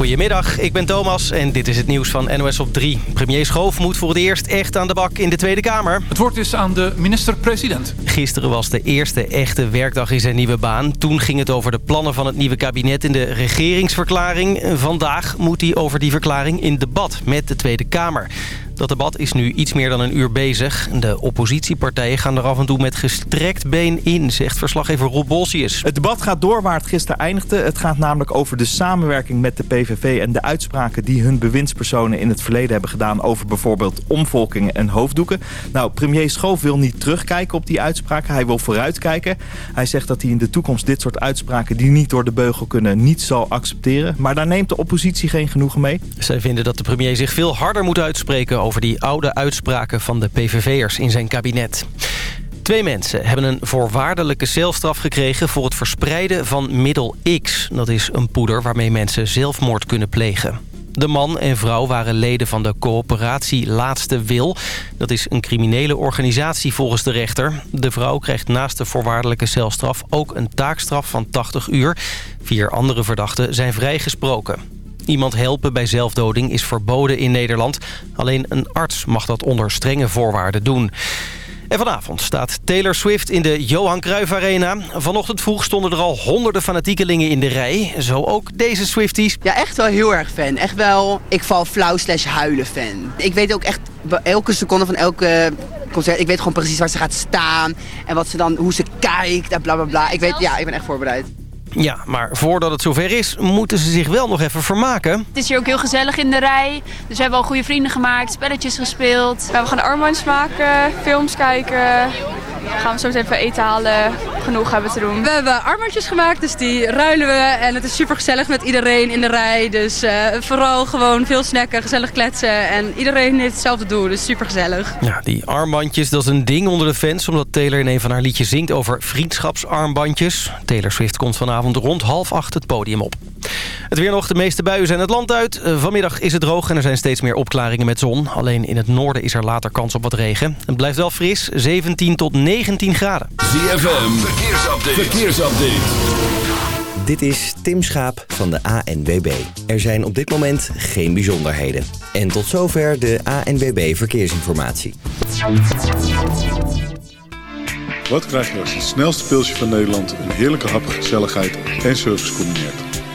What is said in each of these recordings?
Goedemiddag, ik ben Thomas en dit is het nieuws van NOS op 3. Premier Schoof moet voor het eerst echt aan de bak in de Tweede Kamer. Het woord is aan de minister-president. Gisteren was de eerste echte werkdag in zijn nieuwe baan. Toen ging het over de plannen van het nieuwe kabinet in de regeringsverklaring. Vandaag moet hij over die verklaring in debat met de Tweede Kamer. Dat debat is nu iets meer dan een uur bezig. De oppositiepartijen gaan er af en toe met gestrekt been in, zegt verslaggever Rob Bolsius. Het debat gaat door waar het gisteren eindigde. Het gaat namelijk over de samenwerking met de PVV en de uitspraken die hun bewindspersonen in het verleden hebben gedaan over bijvoorbeeld omvolkingen en hoofddoeken. Nou, premier Schoof wil niet terugkijken op die uitspraken. Hij wil vooruitkijken. Hij zegt dat hij in de toekomst dit soort uitspraken die niet door de beugel kunnen niet zal accepteren. Maar daar neemt de oppositie geen genoegen mee. Zij vinden dat de premier zich veel harder moet uitspreken over over die oude uitspraken van de PVV'ers in zijn kabinet. Twee mensen hebben een voorwaardelijke celstraf gekregen... voor het verspreiden van middel X. Dat is een poeder waarmee mensen zelfmoord kunnen plegen. De man en vrouw waren leden van de coöperatie Laatste Wil. Dat is een criminele organisatie volgens de rechter. De vrouw krijgt naast de voorwaardelijke celstraf ook een taakstraf van 80 uur. Vier andere verdachten zijn vrijgesproken. Iemand helpen bij zelfdoding is verboden in Nederland. Alleen een arts mag dat onder strenge voorwaarden doen. En vanavond staat Taylor Swift in de Johan Cruijff Arena. Vanochtend vroeg stonden er al honderden fanatiekelingen in de rij. Zo ook deze Swifties. Ja, echt wel heel erg fan. Echt wel, ik val flauw slash huilen fan. Ik weet ook echt elke seconde van elke concert. Ik weet gewoon precies waar ze gaat staan. En wat ze dan, hoe ze kijkt en bla bla bla. Ik weet, ja, ik ben echt voorbereid. Ja, maar voordat het zover is, moeten ze zich wel nog even vermaken. Het is hier ook heel gezellig in de rij. Dus we hebben al goede vrienden gemaakt, spelletjes gespeeld. we gaan armbandjes maken, films kijken. Gaan we zo even eten halen. Genoeg hebben te doen. We hebben armbandjes gemaakt, dus die ruilen we. En het is super gezellig met iedereen in de rij. Dus uh, vooral gewoon veel snacken, gezellig kletsen. En iedereen heeft hetzelfde doel, dus super gezellig. Ja, die armbandjes, dat is een ding onder de fans. Omdat Taylor in een van haar liedjes zingt over vriendschapsarmbandjes. Taylor Swift komt vanavond rond half acht het podium op. Het weer nog, de meeste buien zijn het land uit. Eh, vanmiddag is het droog en er zijn steeds meer opklaringen met zon. Alleen in het noorden is er later kans op wat regen. Het blijft wel fris, 17 tot 19 graden. ZFM, verkeersupdate. verkeersupdate. Dit is Tim Schaap van de ANWB. Er zijn op dit moment geen bijzonderheden. En tot zover de ANWB Verkeersinformatie. Wat krijg je als het snelste pilsje van Nederland... een heerlijke hap, gezelligheid en service combineert?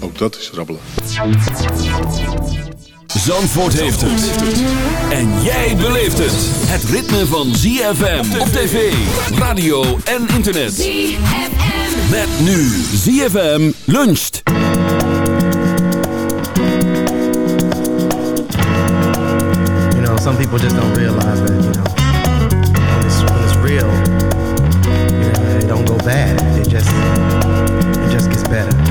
Ook dat is rabbelen. Zandvoort heeft het. En jij beleeft het. Het ritme van ZFM op tv, radio en internet. ZFM. Met nu ZFM luncht. You know, some people just don't realize that, you know. When it's, when it's real, you know, it don't go bad. It just, it just gets better.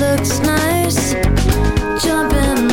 looks nice. Jump in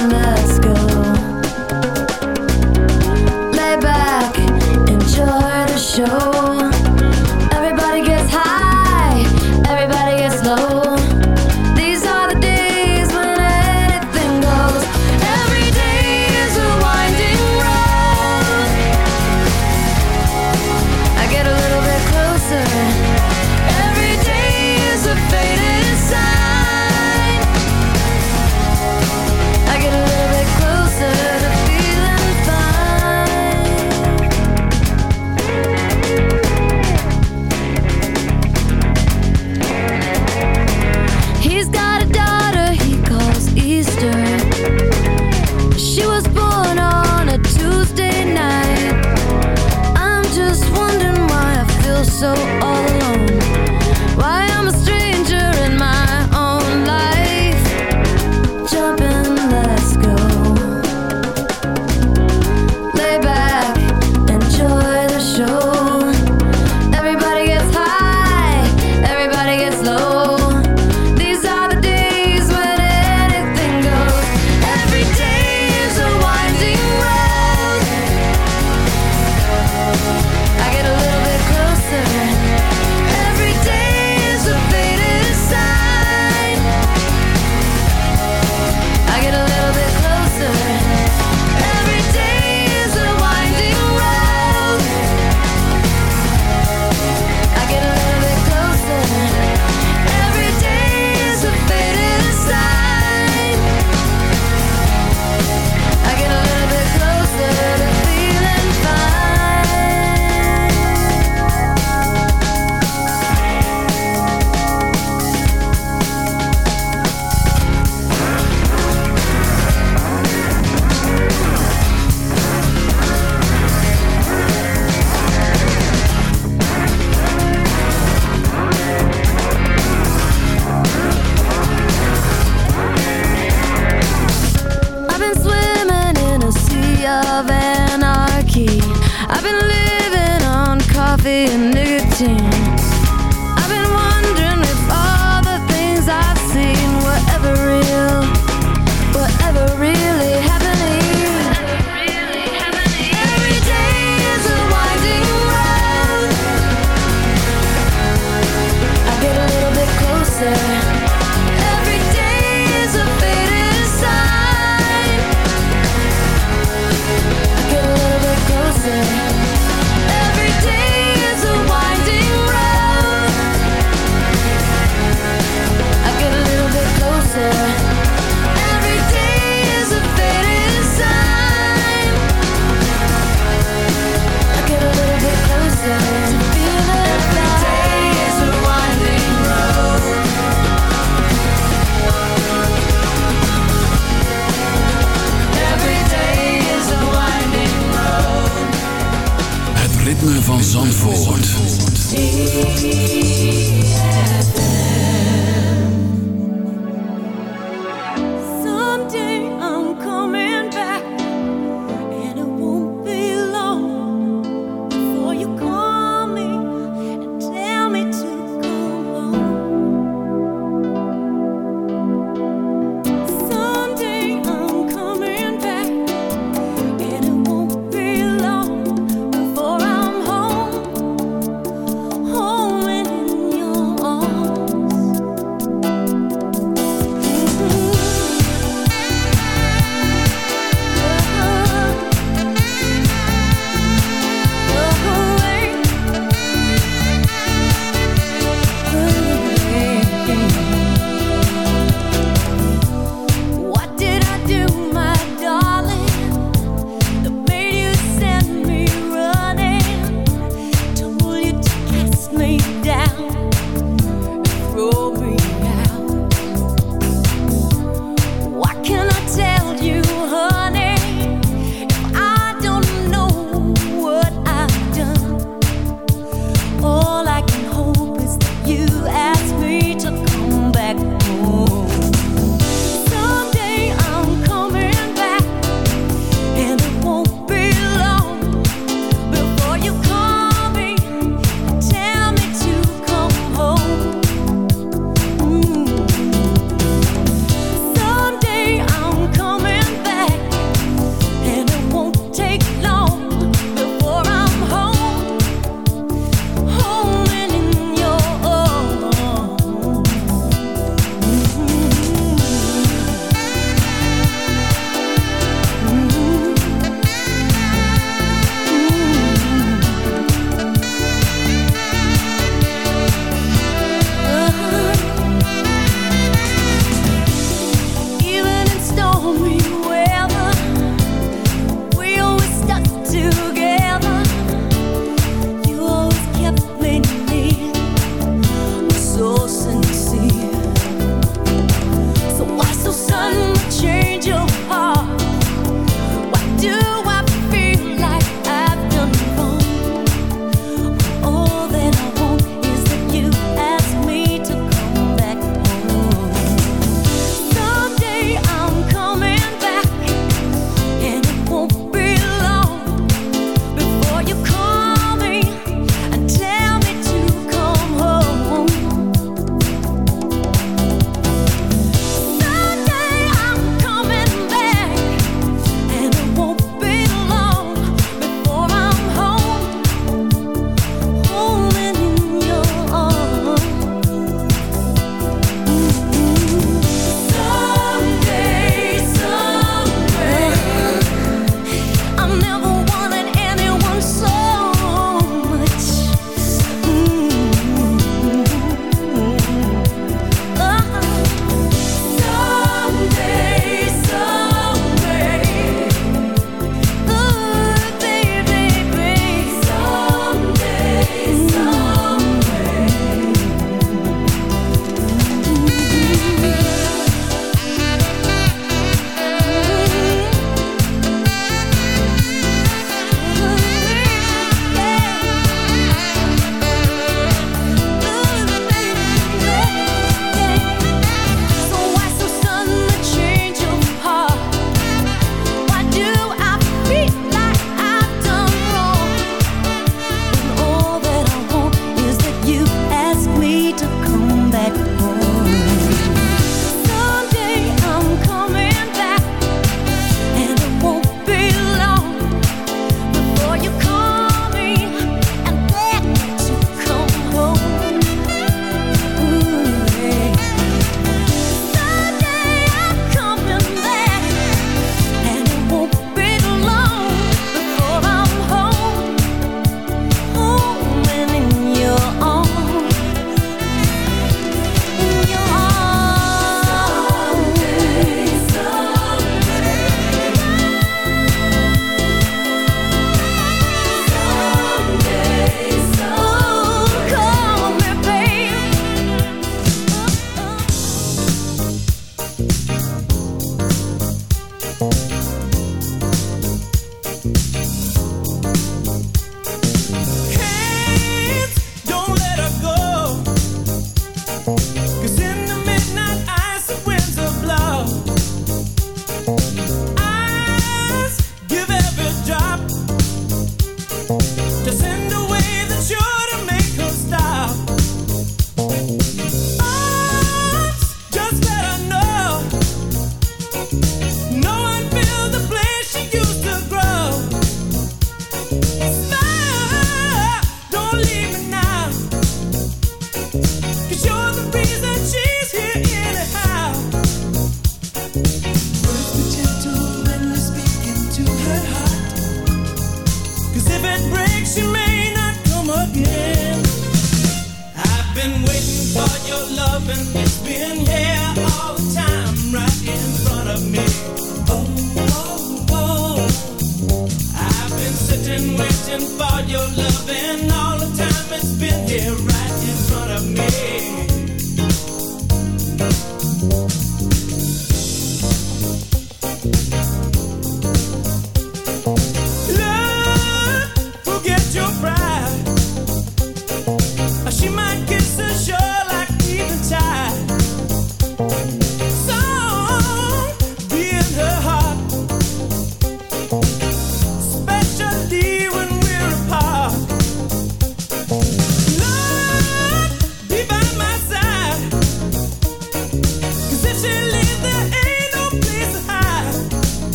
loving.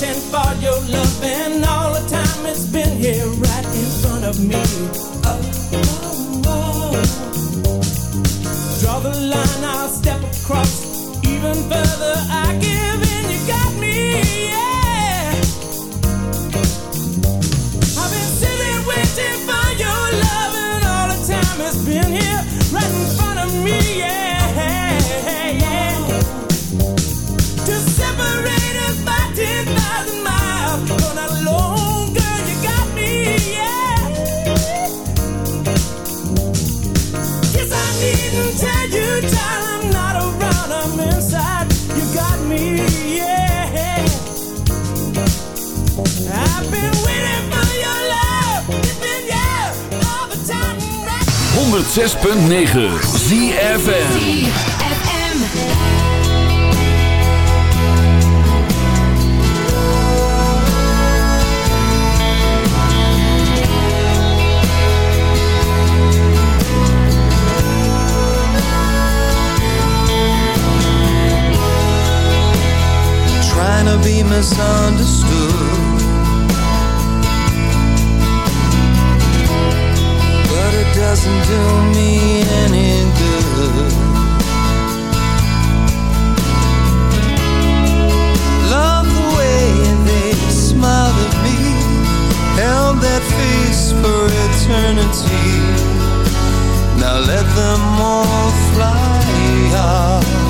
waiting for your love, and all the time it's been here right in front of me. Oh, oh, oh. Draw the line, I'll step across even further. I give in, you got me, yeah. I've been sitting waiting for your love, and all the time it's been here right in front of me, yeah. 106.9 ZFN misunderstood. doesn't do me any good. Love the way they smiled at me, held that face for eternity. Now let them all fly off.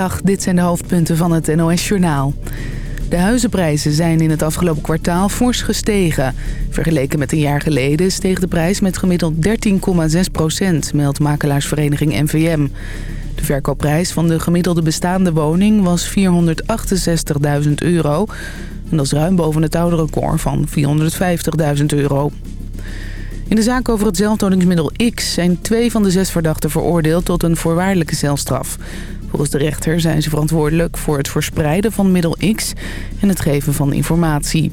Dit zijn de hoofdpunten van het NOS-journaal. De huizenprijzen zijn in het afgelopen kwartaal fors gestegen. Vergeleken met een jaar geleden steeg de prijs met gemiddeld 13,6 procent, meldt makelaarsvereniging NVM. De verkoopprijs van de gemiddelde bestaande woning was 468.000 euro. En dat is ruim boven het oude record van 450.000 euro. In de zaak over het zelfdodingsmiddel X zijn twee van de zes verdachten veroordeeld tot een voorwaardelijke celstraf. Volgens de rechter zijn ze verantwoordelijk voor het verspreiden van middel X en het geven van informatie.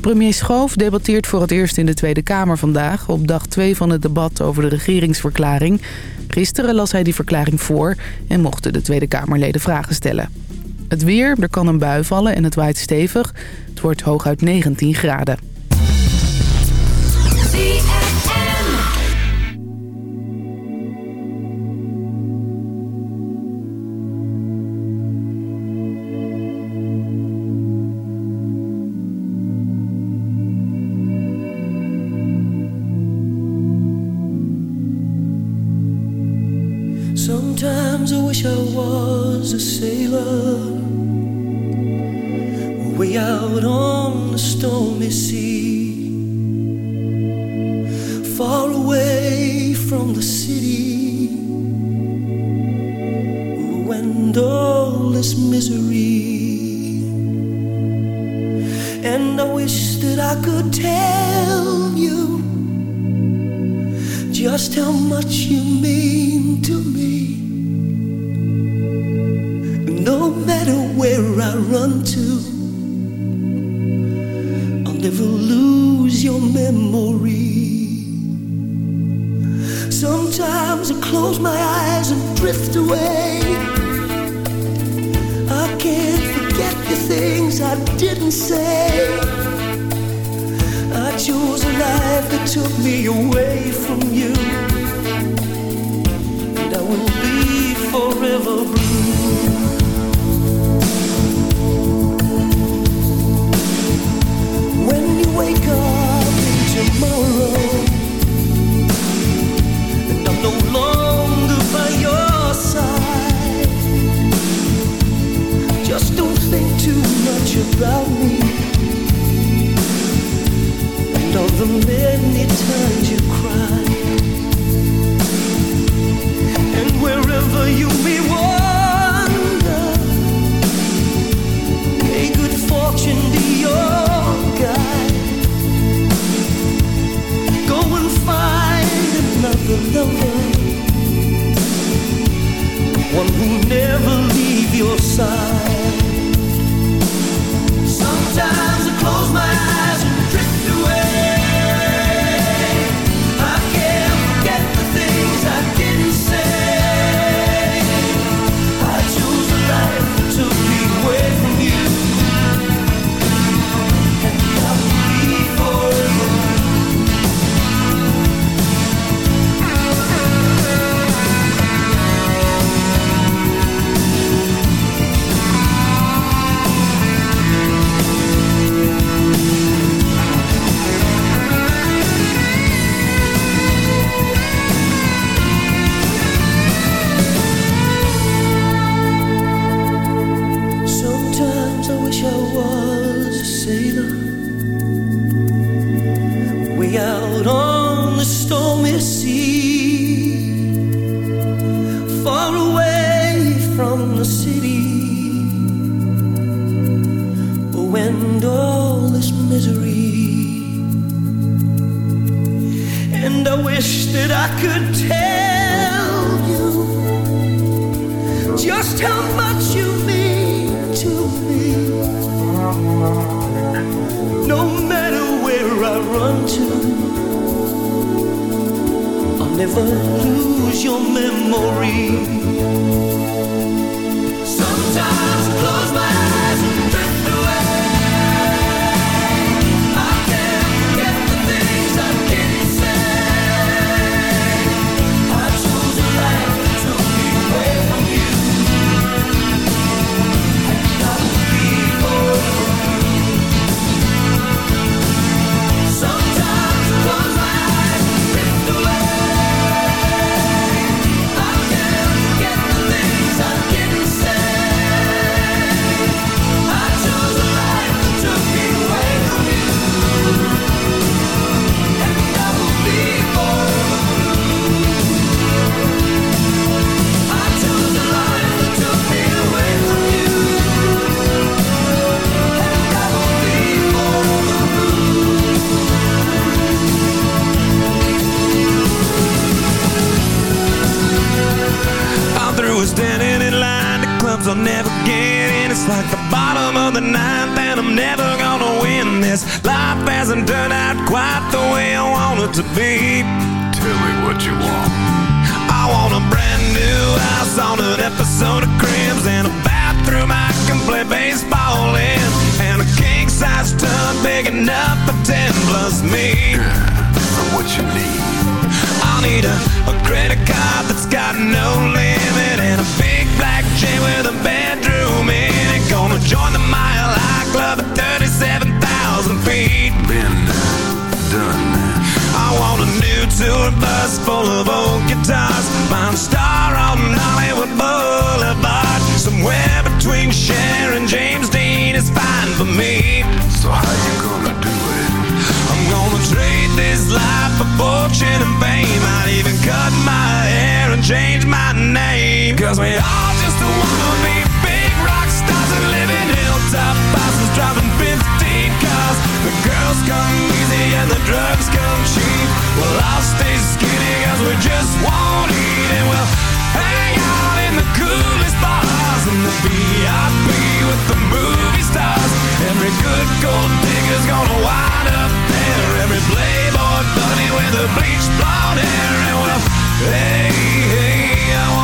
Premier Schoof debatteert voor het eerst in de Tweede Kamer vandaag... op dag 2 van het debat over de regeringsverklaring. Gisteren las hij die verklaring voor en mochten de Tweede Kamerleden vragen stellen. Het weer, er kan een bui vallen en het waait stevig. Het wordt hooguit 19 graden. Love. I run to. I'll never lose your memory. Sometimes I close my eyes all just wanna be big rock stars and live in hilltop houses driving 15 cars. The girls come easy and the drugs come cheap. Well, I'll stay skinny cause we just won't eat and we'll hang out in the coolest bars the VIP with the movie stars. Every good gold digger's gonna wind up there. Every playboy bunny with a bleached blonde hair. And well, hey, hey,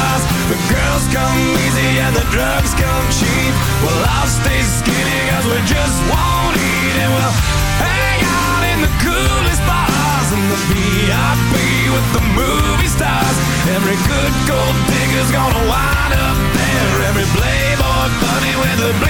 cars. The girls come easy and the drugs come cheap. Well, I'll stay skinny cause we just won't eat and we'll hang out in the coolest bars in the VIP with the movie stars. Every good gold digger's gonna wind up there. Every playboy bunny with the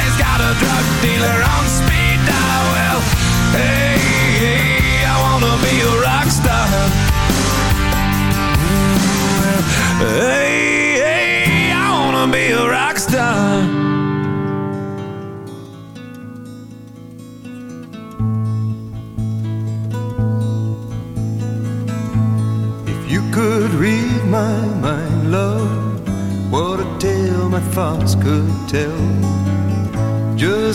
Everybody's got a drug dealer on speed dial. Well, hey, hey, I wanna be a rock star. Hey, hey, I wanna be a rock star. If you could read my mind, love, what a tale my thoughts could tell.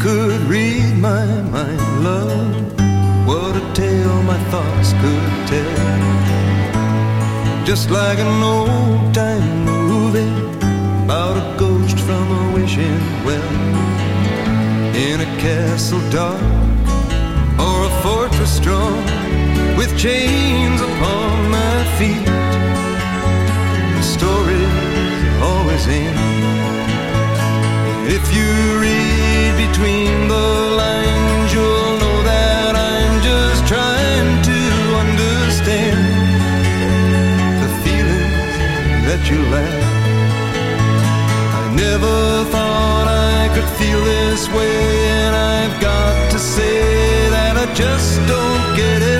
could read my mind, love, what a tale my thoughts could tell. Just like an old time movie about a ghost from a wishing well. In a castle dark or a fortress strong with chains upon my feet. The story's always in. Between the lines, you'll know that I'm just trying to understand the feelings that you lack. I never thought I could feel this way, and I've got to say that I just don't get it.